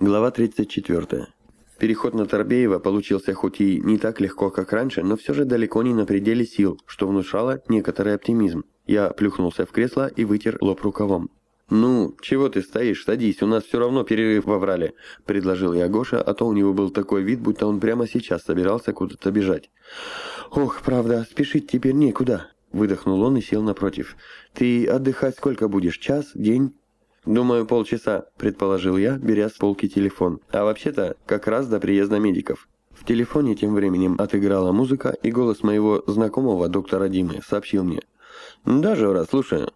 Глава 34. Переход на Торбеева получился хоть и не так легко, как раньше, но все же далеко не на пределе сил, что внушало некоторый оптимизм. Я плюхнулся в кресло и вытер лоб рукавом. «Ну, чего ты стоишь? Садись, у нас все равно перерыв во врале», — предложил я Гоша, а то у него был такой вид, будто он прямо сейчас собирался куда-то бежать. «Ох, правда, спешить теперь некуда», — выдохнул он и сел напротив. «Ты отдыхать сколько будешь? Час? День?» «Думаю, полчаса», — предположил я, беря с полки телефон. «А вообще-то, как раз до приезда медиков». В телефоне тем временем отыграла музыка, и голос моего знакомого доктора Димы сообщил мне. «Да, Жора, слушаю».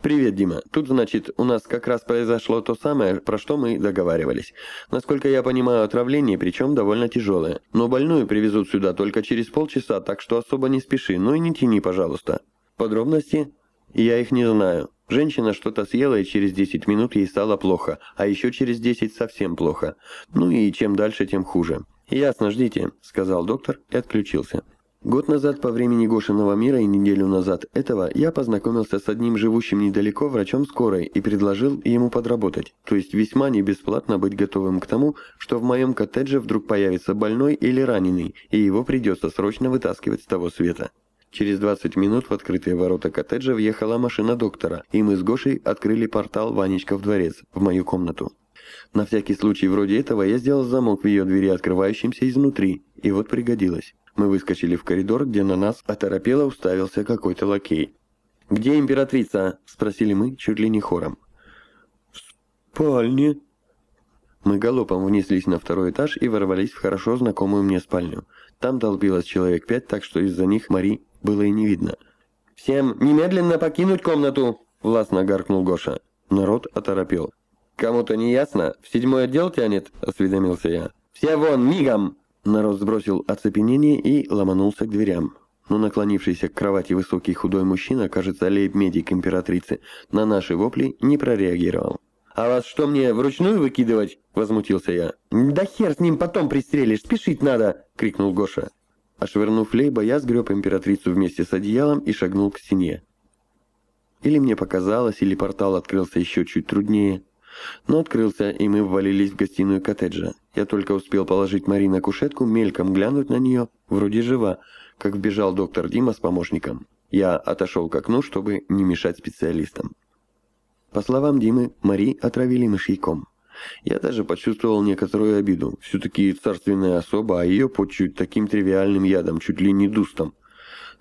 «Привет, Дима. Тут, значит, у нас как раз произошло то самое, про что мы договаривались. Насколько я понимаю, отравление, причем довольно тяжелое. Но больную привезут сюда только через полчаса, так что особо не спеши, ну и не тяни, пожалуйста. Подробности? Я их не знаю. Женщина что-то съела, и через 10 минут ей стало плохо, а еще через 10 совсем плохо. Ну и чем дальше, тем хуже. «Ясно, ждите», — сказал доктор и отключился. Год назад по времени Гошиного мира и неделю назад этого я познакомился с одним живущим недалеко врачом скорой и предложил ему подработать, то есть весьма не бесплатно быть готовым к тому, что в моем коттедже вдруг появится больной или раненый, и его придется срочно вытаскивать с того света. Через 20 минут в открытые ворота коттеджа въехала машина доктора, и мы с Гошей открыли портал Ванечка в дворец, в мою комнату. На всякий случай вроде этого я сделал замок в ее двери, открывающимся изнутри, и вот пригодилось. Мы выскочили в коридор, где на нас оторопело уставился какой-то лакей. «Где императрица?» – спросили мы чуть ли не хором. «В спальне». Мы галопом внеслись на второй этаж и ворвались в хорошо знакомую мне спальню. Там толпилось человек пять, так что из-за них Мари было и не видно. «Всем немедленно покинуть комнату!» — властно гаркнул Гоша. Народ оторопел. «Кому-то не ясно? В седьмой отдел тянет?» — осведомился я. «Все вон, мигом!» Народ сбросил оцепенение и ломанулся к дверям. Но наклонившийся к кровати высокий худой мужчина, кажется, лейб-медик императрицы, на наши вопли не прореагировал. «А вас что, мне вручную выкидывать?» — возмутился я. «Да хер с ним потом пристрелишь, спешить надо!» — крикнул Гоша. Ошвырнув лейба, я сгреб императрицу вместе с одеялом и шагнул к стене. Или мне показалось, или портал открылся еще чуть труднее. Но открылся, и мы ввалились в гостиную коттеджа. Я только успел положить Мари на кушетку, мельком глянуть на нее, вроде жива, как вбежал доктор Дима с помощником. Я отошел к окну, чтобы не мешать специалистам. По словам Димы, Мари отравили мышьяком. Я даже почувствовал некоторую обиду. Все-таки царственная особа, а ее почуют таким тривиальным ядом, чуть ли не дустом.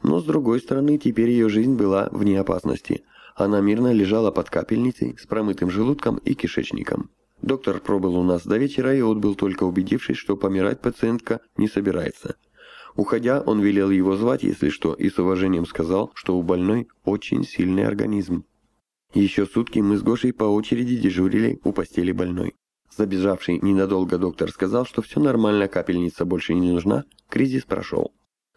Но, с другой стороны, теперь ее жизнь была вне опасности. Она мирно лежала под капельницей с промытым желудком и кишечником. Доктор пробыл у нас до вечера и отбыл только убедившись, что помирать пациентка не собирается. Уходя, он велел его звать, если что, и с уважением сказал, что у больной очень сильный организм. Еще сутки мы с Гошей по очереди дежурили у постели больной. Забежавший ненадолго доктор сказал, что все нормально, капельница больше не нужна, кризис прошел.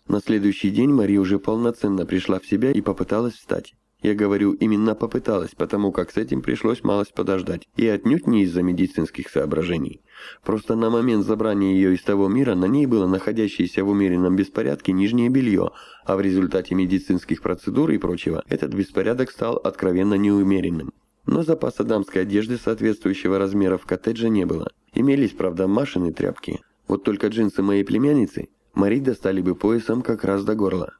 На следующий день Мария уже полноценно пришла в себя и попыталась встать. Я говорю, именно попыталась, потому как с этим пришлось малость подождать. И отнюдь не из-за медицинских соображений. Просто на момент забрания ее из того мира на ней было находящееся в умеренном беспорядке нижнее белье, а в результате медицинских процедур и прочего этот беспорядок стал откровенно неумеренным. Но запаса дамской одежды соответствующего размера в коттедже не было. Имелись, правда, Машины тряпки. Вот только джинсы моей племянницы Мари достали бы поясом как раз до горла.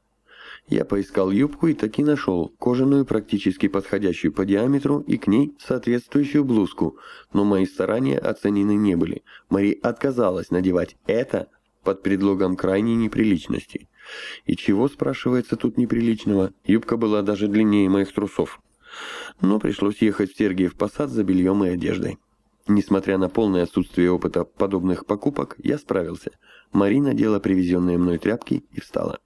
Я поискал юбку и таки нашел кожаную, практически подходящую по диаметру и к ней соответствующую блузку, но мои старания оценены не были. Мари отказалась надевать это под предлогом крайней неприличности. И чего, спрашивается, тут неприличного? Юбка была даже длиннее моих трусов. Но пришлось ехать в Сергиев Посад за бельем и одеждой. Несмотря на полное отсутствие опыта подобных покупок, я справился. Мари надела привезенные мной тряпки и встала.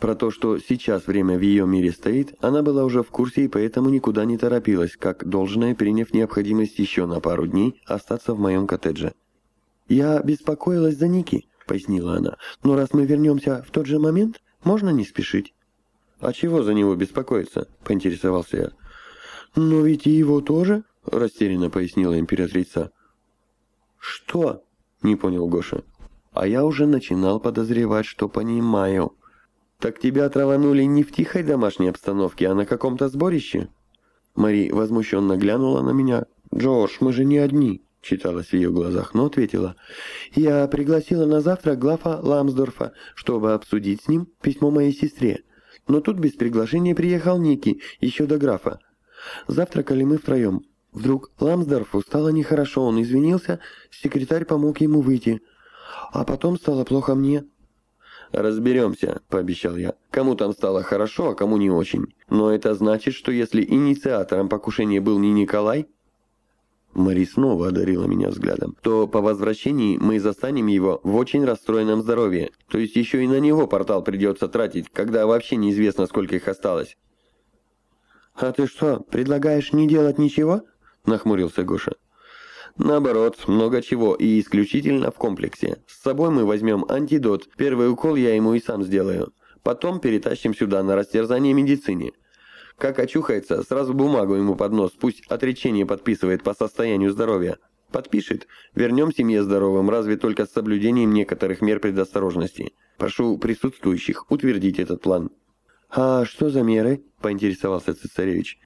Про то, что сейчас время в ее мире стоит, она была уже в курсе и поэтому никуда не торопилась, как должное, приняв необходимость еще на пару дней остаться в моем коттедже. «Я беспокоилась за Ники», — пояснила она, — «но раз мы вернемся в тот же момент, можно не спешить». «А чего за него беспокоиться?» — поинтересовался я. «Но ведь и его тоже», — растерянно пояснила императрица. «Что?» — не понял Гоша. «А я уже начинал подозревать, что понимаю». «Так тебя траванули не в тихой домашней обстановке, а на каком-то сборище?» Мари возмущенно глянула на меня. «Джордж, мы же не одни». читалось в ее глазах, но ответила. «Я пригласила на завтрак Глафа Ламсдорфа, чтобы обсудить с ним письмо моей сестре. Но тут без приглашения приехал Ники, еще до графа. Завтракали мы втроем. Вдруг Ламсдорфу стало нехорошо, он извинился, секретарь помог ему выйти. А потом стало плохо мне». «Разберемся», — пообещал я. «Кому там стало хорошо, а кому не очень. Но это значит, что если инициатором покушения был не Николай, Мари снова одарила меня взглядом. «То по возвращении мы застанем его в очень расстроенном здоровье. То есть еще и на него портал придется тратить, когда вообще неизвестно, сколько их осталось». «А ты что, предлагаешь не делать ничего?» — нахмурился Гоша. «Наоборот, много чего и исключительно в комплексе. С собой мы возьмем антидот. Первый укол я ему и сам сделаю. Потом перетащим сюда на растерзание медицине. Как очухается, сразу бумагу ему под нос, пусть отречение подписывает по состоянию здоровья. Подпишет, вернем семье здоровым, разве только с соблюдением некоторых мер предосторожности. Прошу присутствующих утвердить этот план. «А что за меры?» – поинтересовался цесаревич.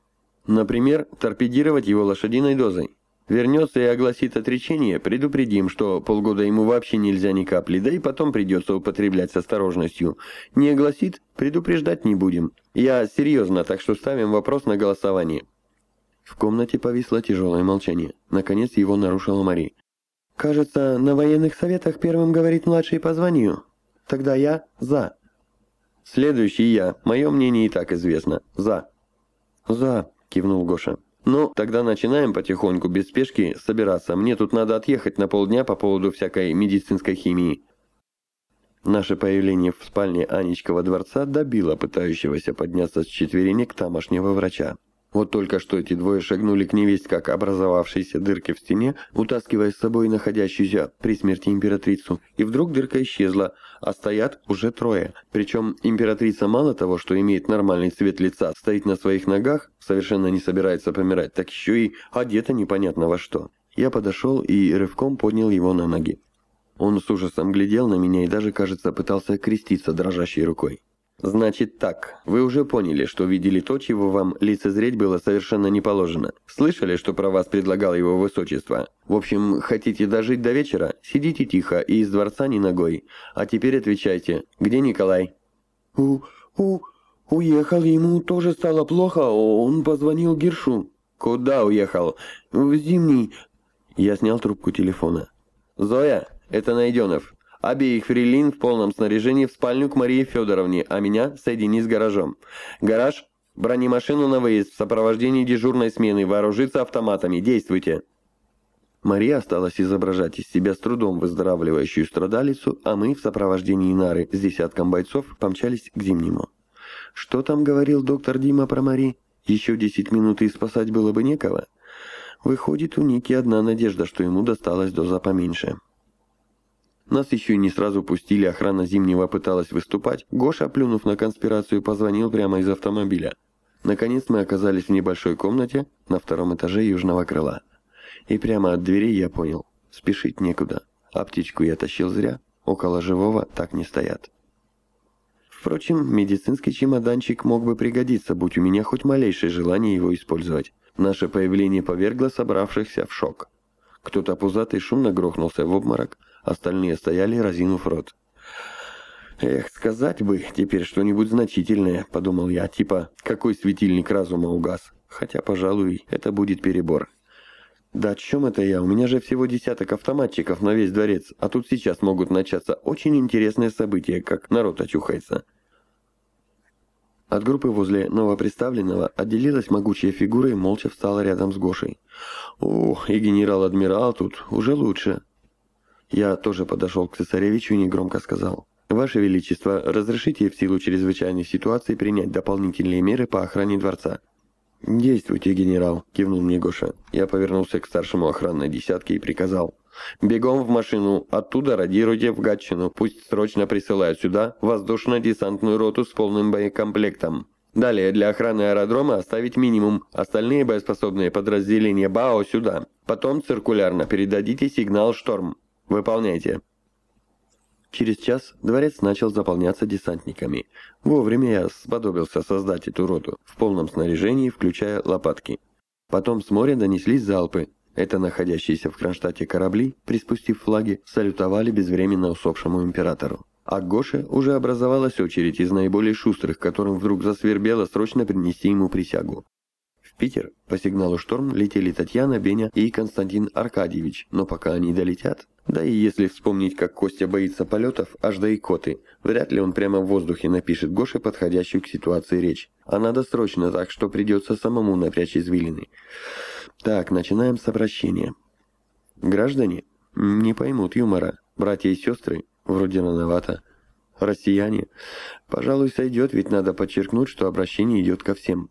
«Например, торпедировать его лошадиной дозой. Вернется и огласит отречение, предупредим, что полгода ему вообще нельзя ни капли, да и потом придется употреблять с осторожностью. Не огласит, предупреждать не будем. Я серьезно, так что ставим вопрос на голосование». В комнате повисло тяжелое молчание. Наконец его нарушила Мари. «Кажется, на военных советах первым говорит младший по званию. Тогда я за». «Следующий я. Мое мнение и так известно. За». «За», — кивнул Гоша. «Ну, тогда начинаем потихоньку, без спешки, собираться. Мне тут надо отъехать на полдня по поводу всякой медицинской химии». Наше появление в спальне Анечкова дворца добило пытающегося подняться с четверенек тамошнего врача. Вот только что эти двое шагнули к невесть как образовавшейся дырке в стене, утаскивая с собой находящуюся при смерти императрицу, и вдруг дырка исчезла, а стоят уже трое. Причем императрица мало того, что имеет нормальный цвет лица, стоит на своих ногах, совершенно не собирается помирать, так еще и одета непонятно во что. Я подошел и рывком поднял его на ноги. Он с ужасом глядел на меня и даже, кажется, пытался креститься дрожащей рукой. «Значит так, вы уже поняли, что видели то, чего вам лицезреть было совершенно не положено. Слышали, что про вас предлагал его высочество? В общем, хотите дожить до вечера? Сидите тихо и из дворца ни ногой. А теперь отвечайте, где Николай?» «У... у... уехал, ему тоже стало плохо, он позвонил Гершу». «Куда уехал?» «В зимний...» Я снял трубку телефона. «Зоя, это Найденов. Обеих фрилин в полном снаряжении в спальню к Марии Федоровне, а меня соедини с гаражом. Гараж, бронемашину на выезд в сопровождении дежурной смены, вооружиться автоматами. Действуйте!» Мария осталась изображать из себя с трудом выздоравливающую страдалицу, а мы в сопровождении Нары с десятком бойцов помчались к Зимнему. Что там говорил доктор Дима про Мари? Еще десять минут и спасать было бы некого. Выходит, у Ники одна надежда, что ему досталась доза поменьше. Нас еще не сразу пустили, охрана Зимнего пыталась выступать. Гоша, плюнув на конспирацию, позвонил прямо из автомобиля. Наконец мы оказались в небольшой комнате на втором этаже южного крыла. И прямо от двери я понял, спешить некуда. Аптечку я тащил зря, около живого так не стоят. Впрочем, медицинский чемоданчик мог бы пригодиться, будь у меня хоть малейшее желание его использовать. Наше появление повергло собравшихся в шок. Кто-то пузатый шумно грохнулся в обморок, Остальные стояли, разинув рот. «Эх, сказать бы теперь что-нибудь значительное», — подумал я, типа «какой светильник разума угас?» Хотя, пожалуй, это будет перебор. «Да о чем это я? У меня же всего десяток автоматчиков на весь дворец, а тут сейчас могут начаться очень интересные события, как народ очухается». От группы возле новоприставленного отделилась могучая фигура и молча встала рядом с Гошей. «О, и генерал-адмирал тут уже лучше», я тоже подошел к цесаревичу и негромко сказал. «Ваше Величество, разрешите в силу чрезвычайной ситуации принять дополнительные меры по охране дворца?» «Действуйте, генерал», — кивнул мне Гоша. Я повернулся к старшему охранной десятке и приказал. «Бегом в машину, оттуда радируйте в Гатчину, пусть срочно присылают сюда воздушно-десантную роту с полным боекомплектом. Далее, для охраны аэродрома оставить минимум, остальные боеспособные подразделения БАО сюда. Потом циркулярно передадите сигнал «Шторм». Выполняйте. Через час дворец начал заполняться десантниками. Вовремя я сподобился создать эту роту, в полном снаряжении, включая лопатки. Потом с моря донеслись залпы. Это находящиеся в Кронштадте корабли, приспустив флаги, салютовали безвременно усопшему императору. А к Гоше уже образовалась очередь из наиболее шустрых, которым вдруг засвербело срочно принести ему присягу. Питер по сигналу «Шторм» летели Татьяна, Беня и Константин Аркадьевич, но пока они долетят... Да и если вспомнить, как Костя боится полетов, аж до икоты, вряд ли он прямо в воздухе напишет Гоше подходящую к ситуации речь. А надо срочно так, что придется самому напрячь извилины. Так, начинаем с обращения. Граждане не поймут юмора. Братья и сестры вроде рановато. Россияне, пожалуй, сойдет, ведь надо подчеркнуть, что обращение идет ко всем.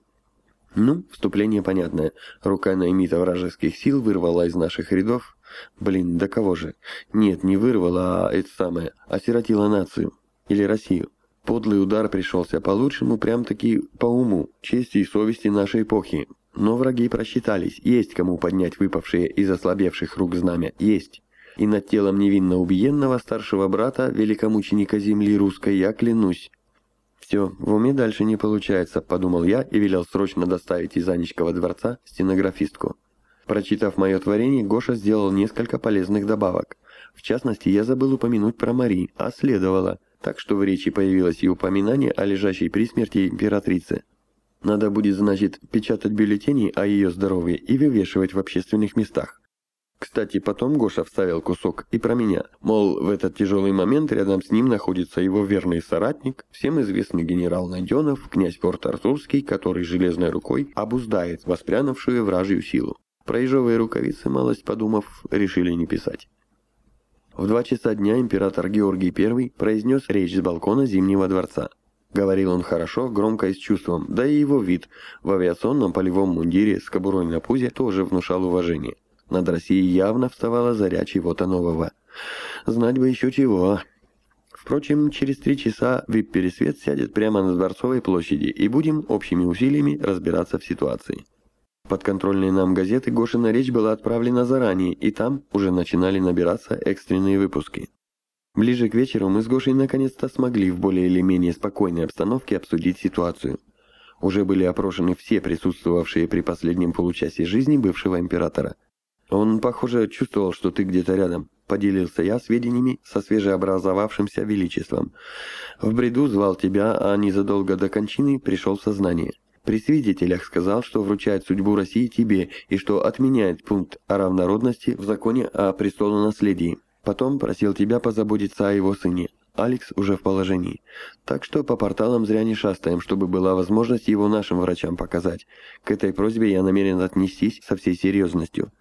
Ну, вступление понятное. Рука наймита вражеских сил вырвала из наших рядов. Блин, да кого же? Нет, не вырвала, а это самое, осиротила нацию. Или Россию. Подлый удар пришелся по лучшему, прям-таки по уму, чести и совести нашей эпохи. Но враги просчитались, есть кому поднять выпавшие из ослабевших рук знамя, есть. И над телом невинно убиенного старшего брата, великомученика земли русской, я клянусь, «Все, в уме дальше не получается», — подумал я и велел срочно доставить из Анечкова дворца стенографистку. Прочитав мое творение, Гоша сделал несколько полезных добавок. В частности, я забыл упомянуть про Мари, а следовало, так что в речи появилось и упоминание о лежащей при смерти императрице. Надо будет, значит, печатать бюллетени о ее здоровье и вывешивать в общественных местах. Кстати, потом Гоша вставил кусок и про меня. Мол, в этот тяжелый момент рядом с ним находится его верный соратник, всем известный генерал Найденов, князь Порт-Артурский, который железной рукой обуздает воспрянувшую вражью силу. Про ежовые рукавицы, малость подумав, решили не писать. В два часа дня император Георгий I произнес речь с балкона Зимнего дворца. Говорил он хорошо, громко и с чувством, да и его вид в авиационном полевом мундире с кобурой на пузе тоже внушал уважение. Над Россией явно вставала заря чего-то нового. Знать бы еще чего. Впрочем, через три часа вип-пересвет сядет прямо на Дворцовой площади, и будем общими усилиями разбираться в ситуации. Подконтрольные нам газеты Гошина речь была отправлена заранее, и там уже начинали набираться экстренные выпуски. Ближе к вечеру мы с Гошей наконец-то смогли в более или менее спокойной обстановке обсудить ситуацию. Уже были опрошены все присутствовавшие при последнем получасе жизни бывшего императора. «Он, похоже, чувствовал, что ты где-то рядом», — поделился я сведениями со свежеобразовавшимся величеством. «В бреду звал тебя, а незадолго до кончины пришел в сознание. При свидетелях сказал, что вручает судьбу России тебе и что отменяет пункт о равнородности в законе о престолонаследии. Потом просил тебя позаботиться о его сыне. Алекс уже в положении. Так что по порталам зря не шастаем, чтобы была возможность его нашим врачам показать. К этой просьбе я намерен отнестись со всей серьезностью».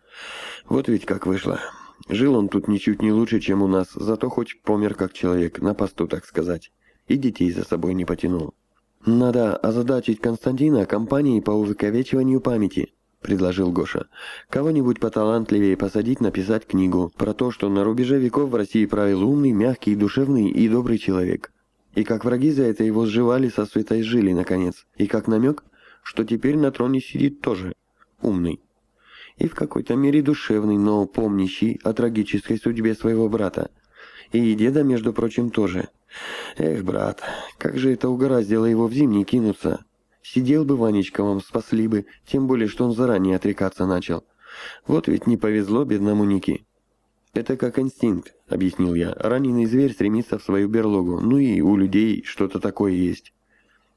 Вот ведь как вышло. Жил он тут ничуть не лучше, чем у нас, зато хоть помер как человек, на посту, так сказать. И детей за собой не потянул. «Надо озадачить Константина компанией по увековечиванию памяти», — предложил Гоша. «Кого-нибудь поталантливее посадить написать книгу про то, что на рубеже веков в России правил умный, мягкий, душевный и добрый человек. И как враги за это его сживали со светой жили, наконец. И как намек, что теперь на троне сидит тоже умный» и в какой-то мере душевный, но помнящий о трагической судьбе своего брата. И деда, между прочим, тоже. Эх, брат, как же это угораздило его в зимний кинуться. Сидел бы Ванечка вам, спасли бы, тем более, что он заранее отрекаться начал. Вот ведь не повезло бедному Нике. «Это как инстинкт», — объяснил я. «Раненый зверь стремится в свою берлогу, ну и у людей что-то такое есть».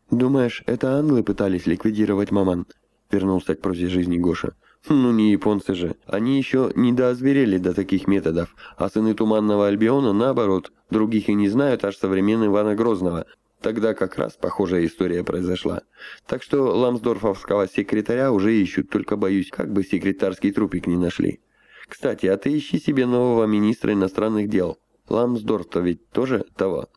«Думаешь, это англы пытались ликвидировать маман?» — вернулся к прозе жизни Гоша. Ну не японцы же. Они еще не доозверели до таких методов, а сыны Туманного Альбиона, наоборот, других и не знают, аж современный Ивана Грозного. Тогда как раз похожая история произошла. Так что ламсдорфовского секретаря уже ищут, только боюсь, как бы секретарский трупик не нашли. Кстати, а ты ищи себе нового министра иностранных дел. Ламсдорф-то ведь тоже того.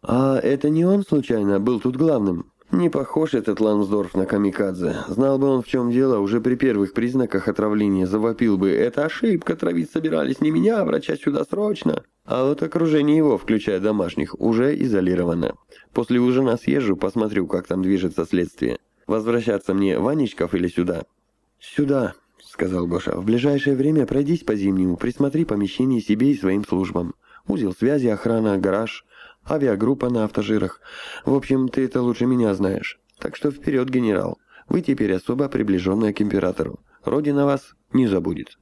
А это не он, случайно, был тут главным? Не похож этот Лансдорф на камикадзе. Знал бы он, в чем дело, уже при первых признаках отравления завопил бы. Это ошибка, травить собирались не меня, а врача сюда срочно. А вот окружение его, включая домашних, уже изолировано. После ужина съезжу, посмотрю, как там движется следствие. Возвращаться мне Ванечков или сюда? Сюда, сказал Гоша. В ближайшее время пройдись по зимнему, присмотри помещение себе и своим службам. Узел связи, охрана, гараж авиагруппа на автожирах. В общем, ты это лучше меня знаешь. Так что вперед, генерал. Вы теперь особо приближенная к императору. Родина вас не забудет.